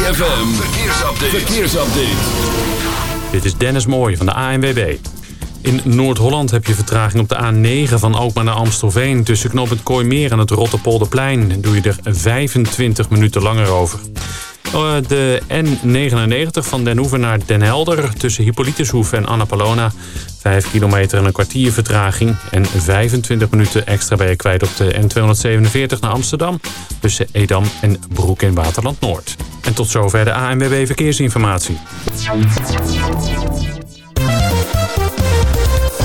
ZFM, verkeersupdate. verkeersupdate. Dit is Dennis Mooij van de ANWB. In Noord-Holland heb je vertraging op de A9 van Alkmaar naar Amstelveen. Tussen knooppunt Kooimeer en het Rotterpolderplein doe je er 25 minuten langer over. Eh, de N99 van Den Hoeven naar Den Helder tussen Hippolytushoef en Annapolona. 5 kilometer en een kwartier vertraging. En 25 minuten extra ben je kwijt op de N247 naar Amsterdam. Tussen Edam en Broek in Waterland Noord. En tot zover de ANWB Verkeersinformatie.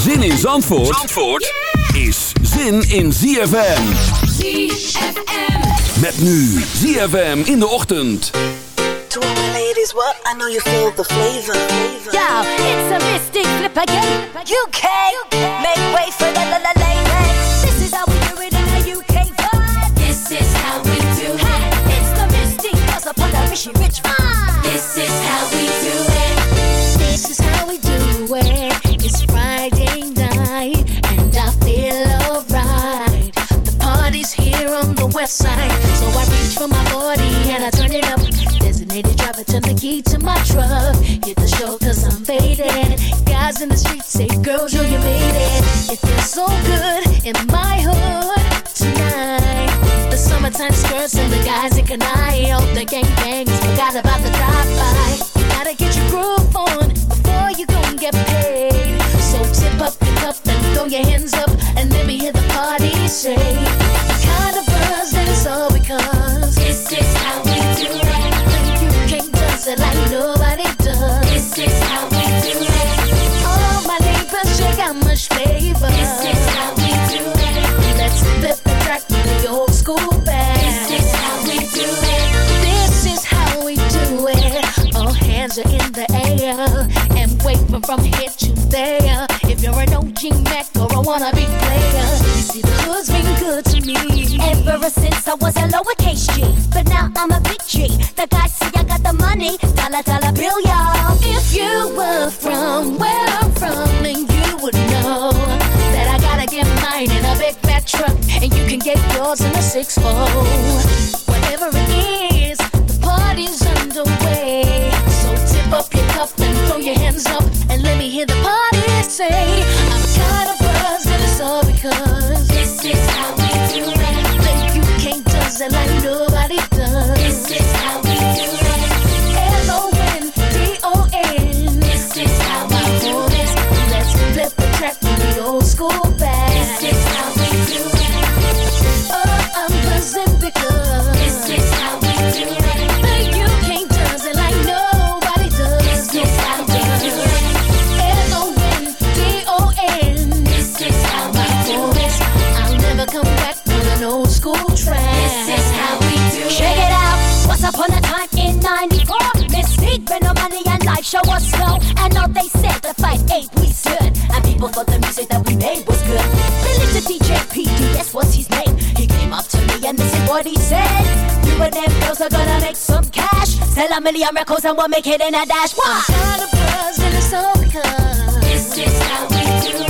Zin in Zandvoort, Zandvoort is zin in ZFM. ZFM. Met nu ZFM in de ochtend. To all my ladies, what? I know you feel the flavor. Yo, it's a mystic flip again. UK, make way for the la la ladies. This is how we do it in the UK vibe. This is how we do it. It's the mystic cause upon the Rishi Rich vibe. This is how we do it. This is how we do it. It's Friday west side, so I reach for my 40 and I turn it up. Designated driver, turn the key to my truck. Hit the show cause I'm faded. Guys in the street say, girls, yo, you made it. It feels so good in my hood tonight. The summertime skirts and the guys in Kanai. Oh, the gangbangs forgot about the drive-by. You gotta get your groove on before you gon' get paid. So tip up your cup and throw your hands up and let me hear the party say. Is how we do it. All my neighbors check out much. This is how we do it. Let's flip the track with the old school. This is how we do it. This is how we do it. All hands are in the air and waving from here to there. If you're an OG Mac or a wannabe Ever since I was a lowercase G, but now I'm a big G. The guys see I got the money, dollar dollar bill, y'all. If you were from where I'm from, then you would know that I gotta get mine in a big fat truck, and you can get yours in a six fold. Whatever it is, the party's underway. So tip up your cup and throw your hands up, and let me hear the party say, 94, Mis-Teeq, money and life show us slow. And all they said the fight ain't we stood. And people thought the music that we made was good. Listened to DJ PD, that's what's his name. He came up to me and this is what he said. You and them girls are gonna make some cash. Sell a million records and we'll make it in a dash. Why? Kind of buzz and it's all because This is how we do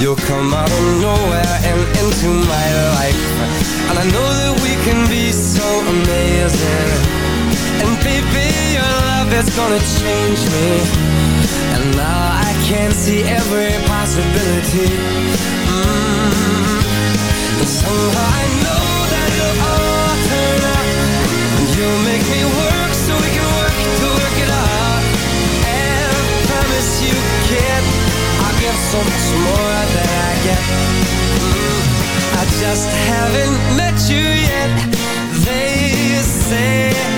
You'll come out of nowhere and into my life. And I know that we can be so amazing. And baby, your love is gonna change me. And now I can see every possibility. Mm. And somehow I know that it'll all turn out And you'll make me work Give so much more than I get I just haven't met you yet. They say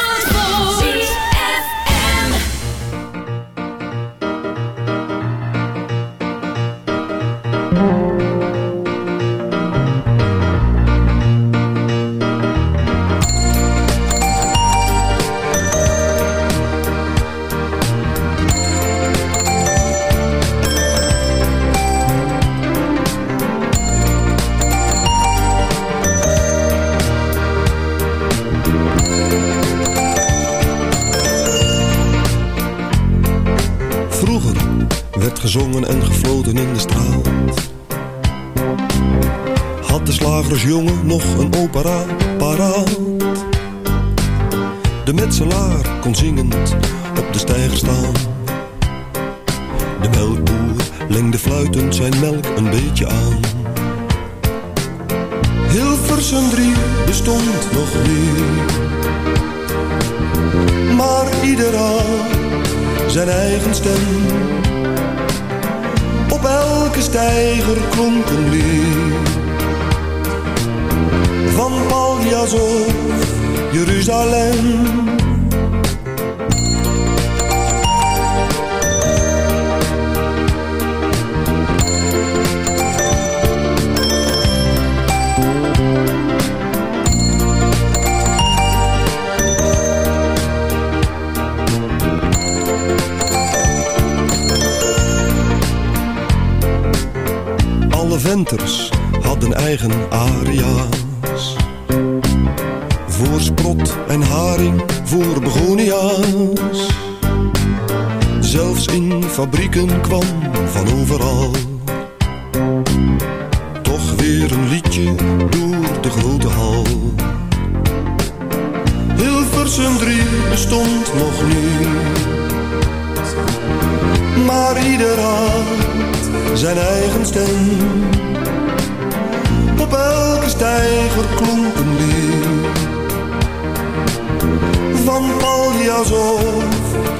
Gezongen en gefloten in de straat. Had de slagersjongen nog een opera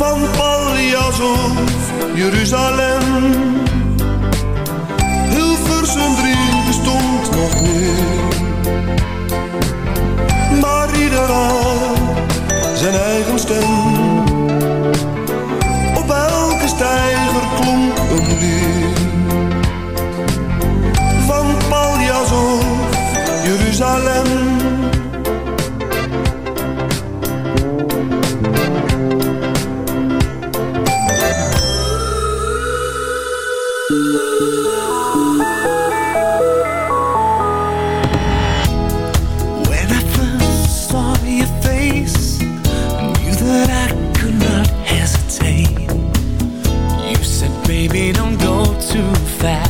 van Pallias of Jeruzalem. Hilversum 3 bestond nog meer, maar ieder zijn eigen stem. Op elke stijger klonk een lied van Pallias of Jeruzalem. fast.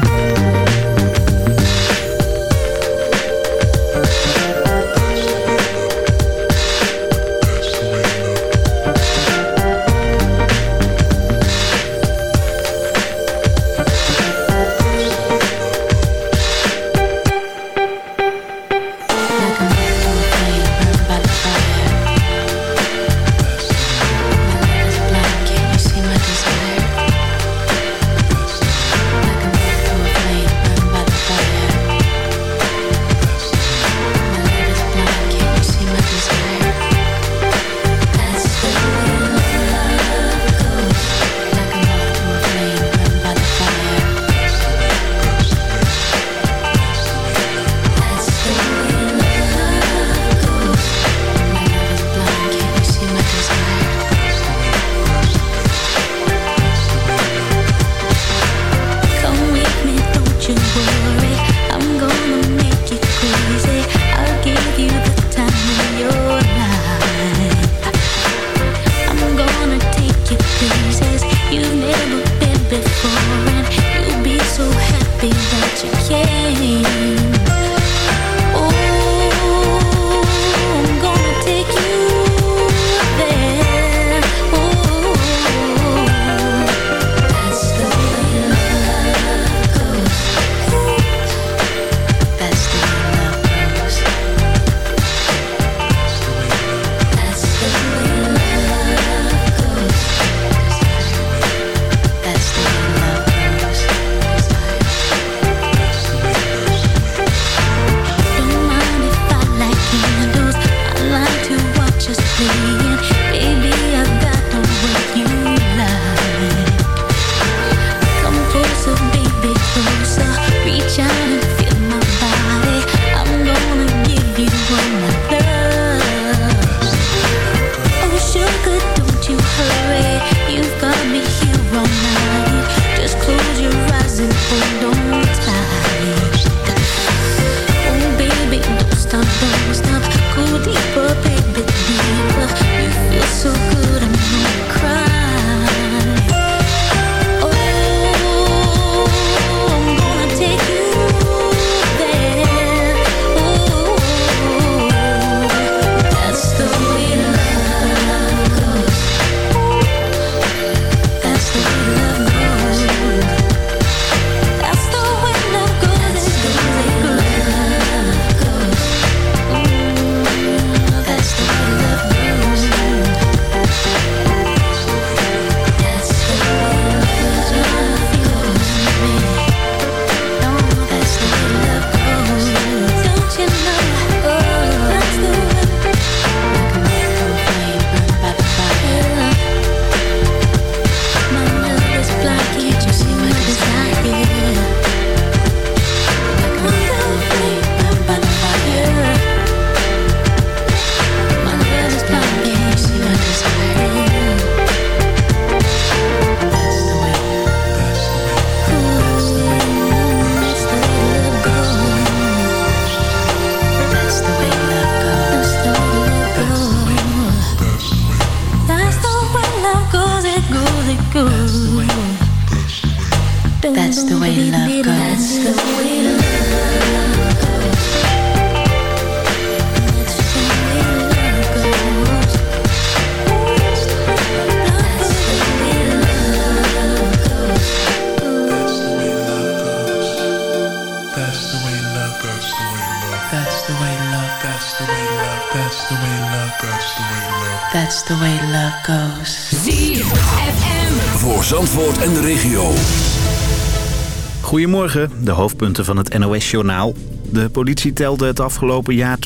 Goedemorgen, de hoofdpunten van het NOS-journaal. De politie telde het afgelopen jaar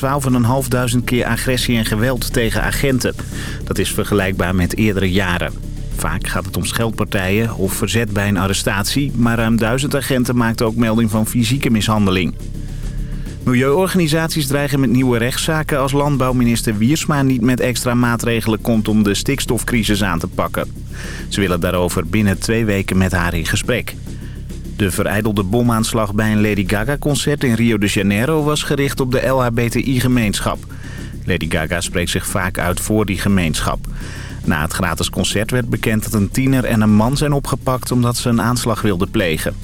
12.500 keer agressie en geweld tegen agenten. Dat is vergelijkbaar met eerdere jaren. Vaak gaat het om scheldpartijen of verzet bij een arrestatie... maar ruim duizend agenten maakten ook melding van fysieke mishandeling. Milieuorganisaties dreigen met nieuwe rechtszaken als landbouwminister Wiersma niet met extra maatregelen komt om de stikstofcrisis aan te pakken. Ze willen daarover binnen twee weken met haar in gesprek. De vereidelde bomaanslag bij een Lady Gaga-concert in Rio de Janeiro... was gericht op de LHBTI-gemeenschap. Lady Gaga spreekt zich vaak uit voor die gemeenschap. Na het gratis concert werd bekend dat een tiener en een man zijn opgepakt... omdat ze een aanslag wilden plegen.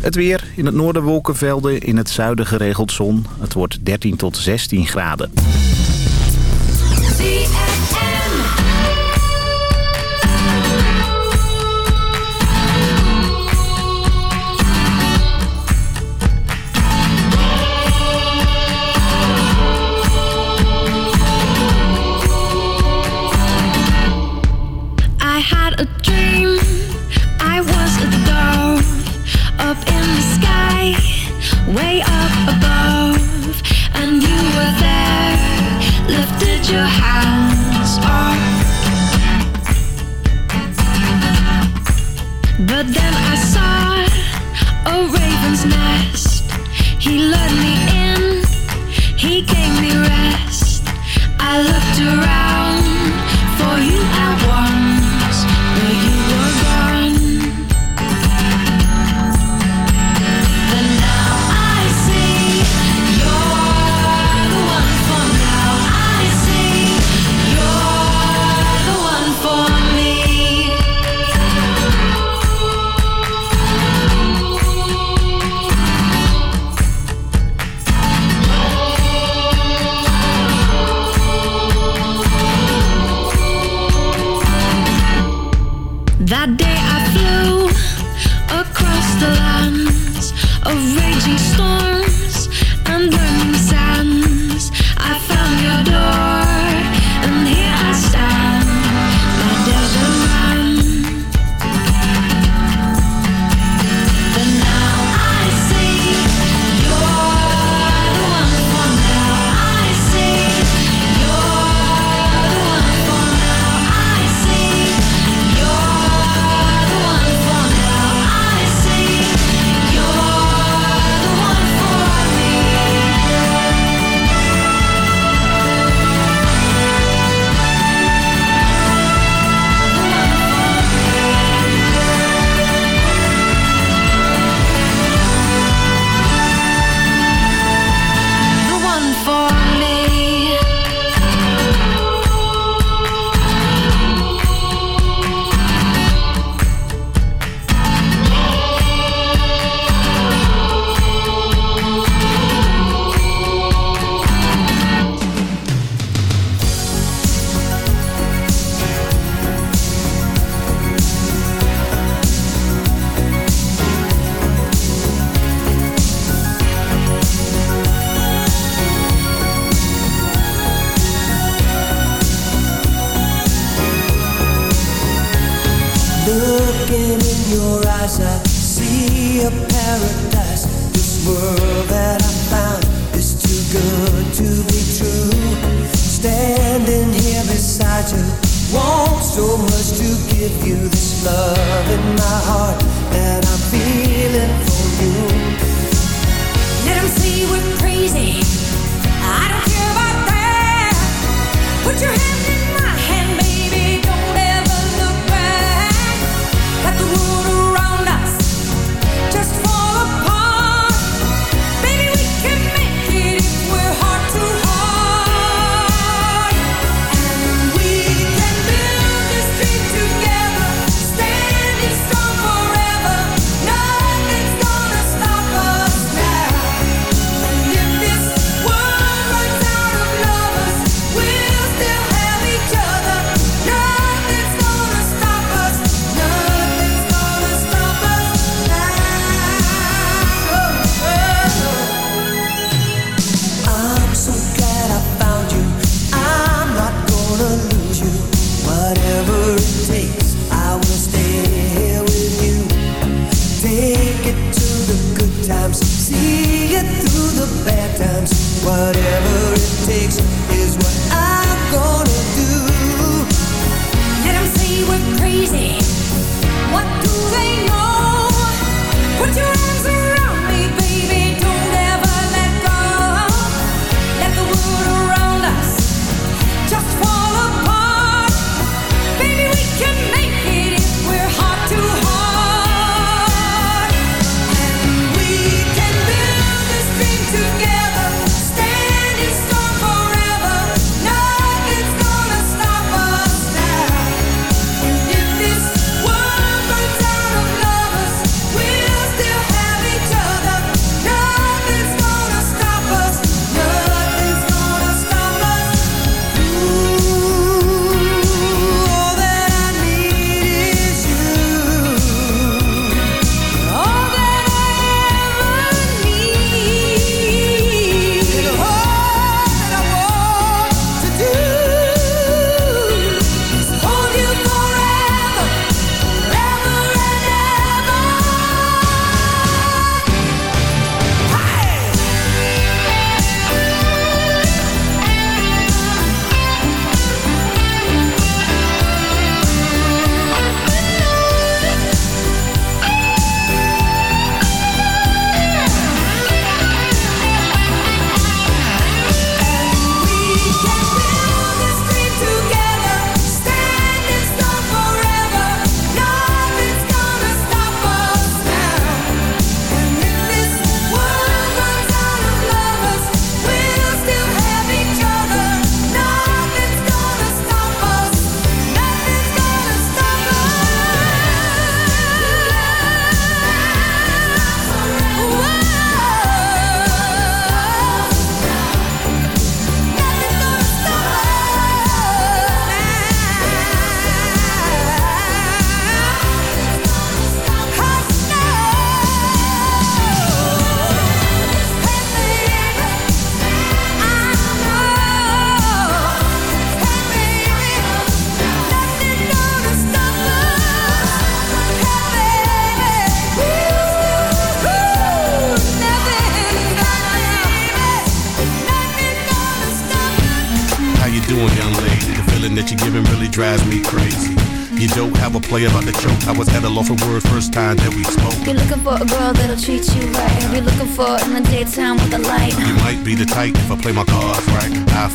Het weer. In het noorden wolkenvelden, in het zuiden geregeld zon. Het wordt 13 tot 16 graden.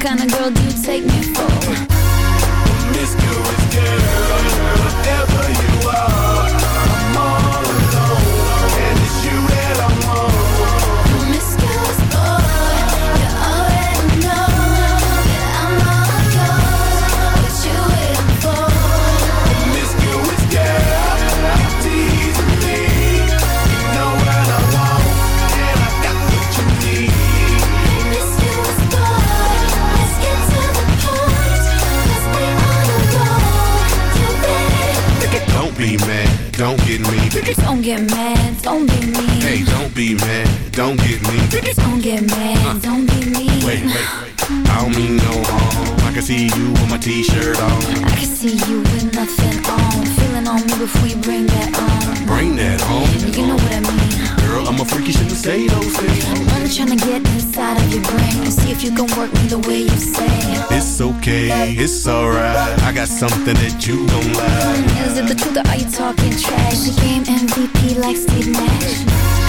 Kind of girl do you take me for? Promiscuous girl, whatever you are, get me. Don't get mad, don't be mean. Hey, don't be mad, don't get me. Don't get mad, don't be mean. Wait, wait, I don't mean no harm. I can see you with my t-shirt on. I can see you with nothing on. On me before you bring that on. Bring that home. You know what I mean. Girl, I'm a freak, you shouldn't say those things. I'm only trying to get inside of your brain and see if you can work me the way you say. It's okay, it's alright. I got something that you gon' like. Is it the truth or are you talking trash? The game MVP like Steve Nash.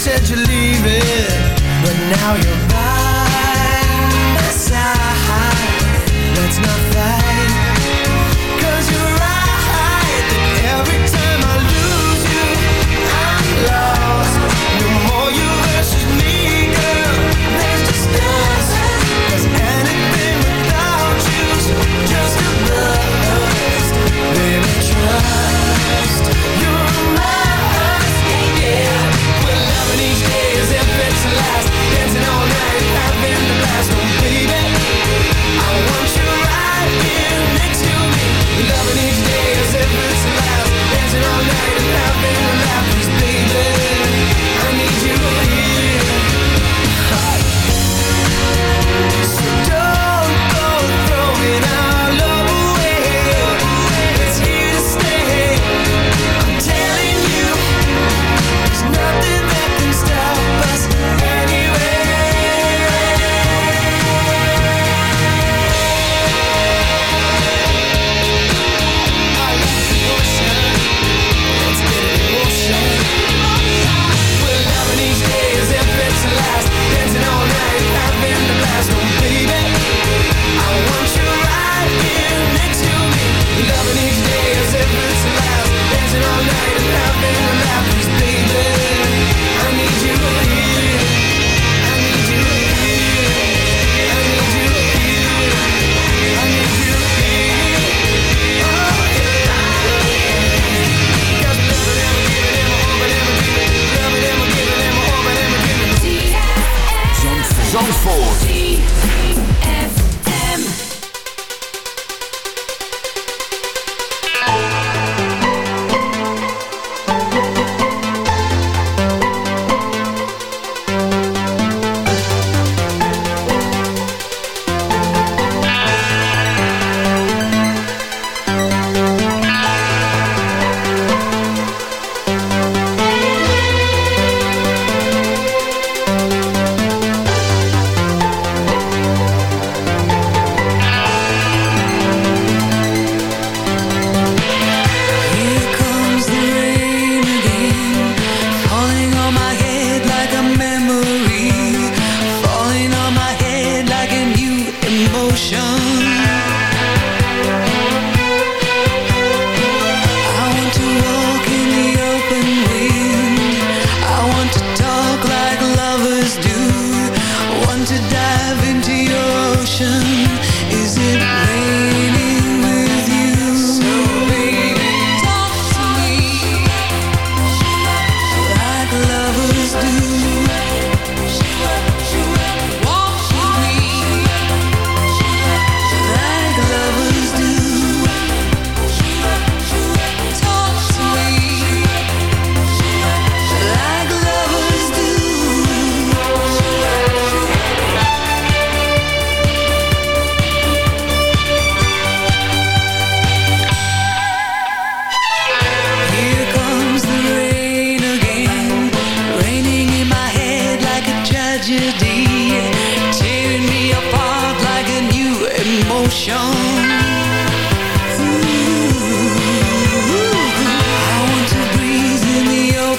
Said you're leaving. But now you're by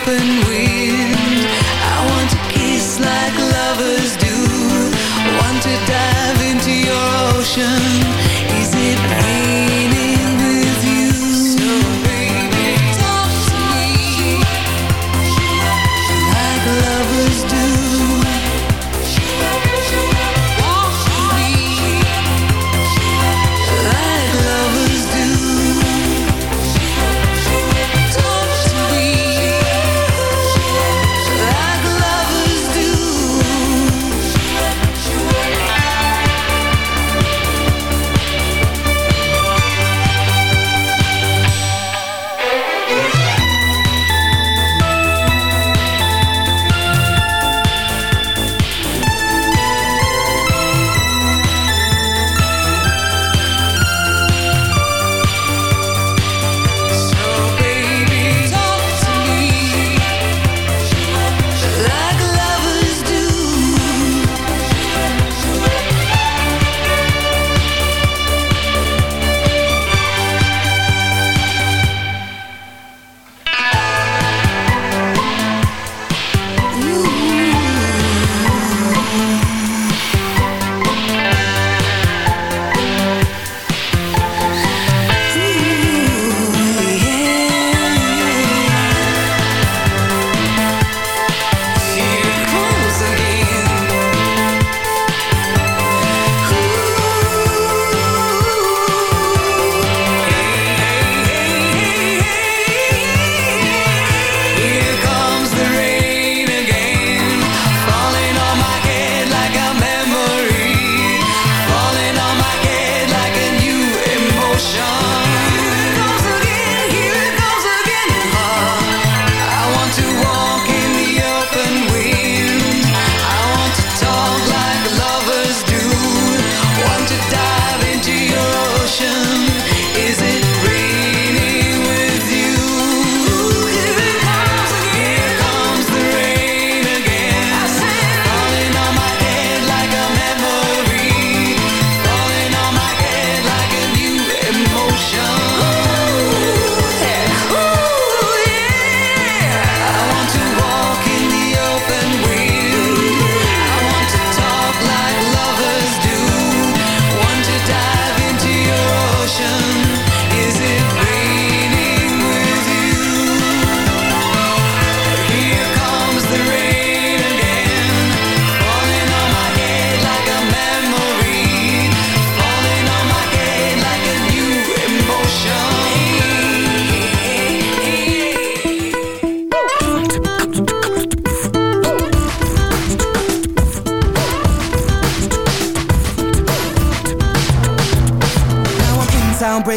open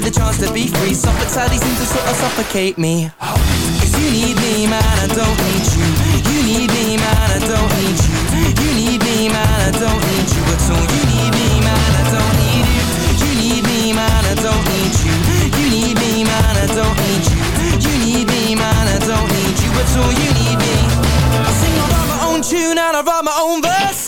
me the chance to be free. Sadly seems to sort of suffocate me. Cause you need me, man, I don't need you. You need me, man, I don't need you. You need me, man, I don't need you at all. You need me, man, I don't need you. You need me, man, I don't need you. You need me, man, I don't need you. You need me, man, I don't need you at all. You need me. I sing, I write my own tune and I write my own verse.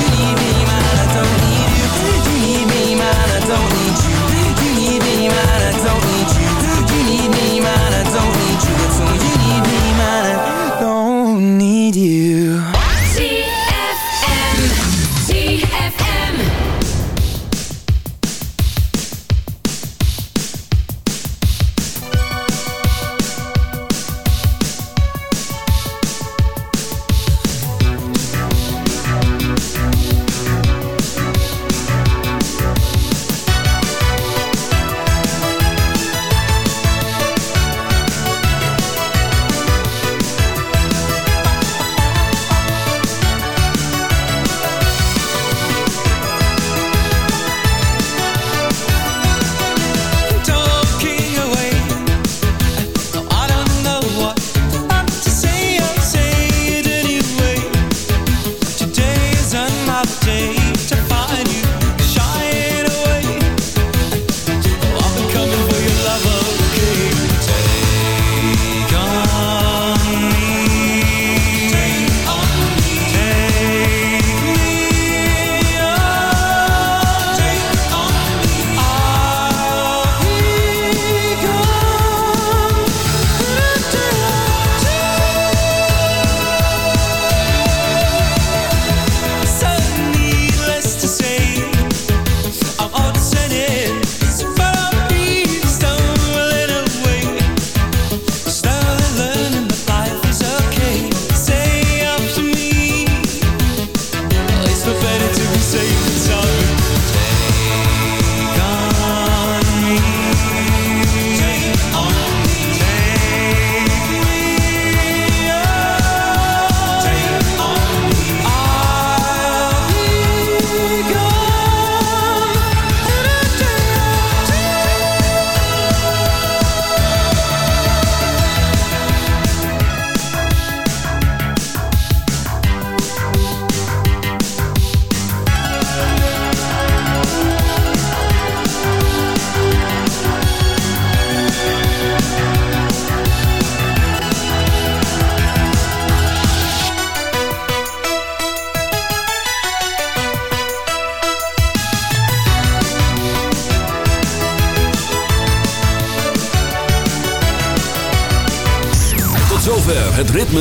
need you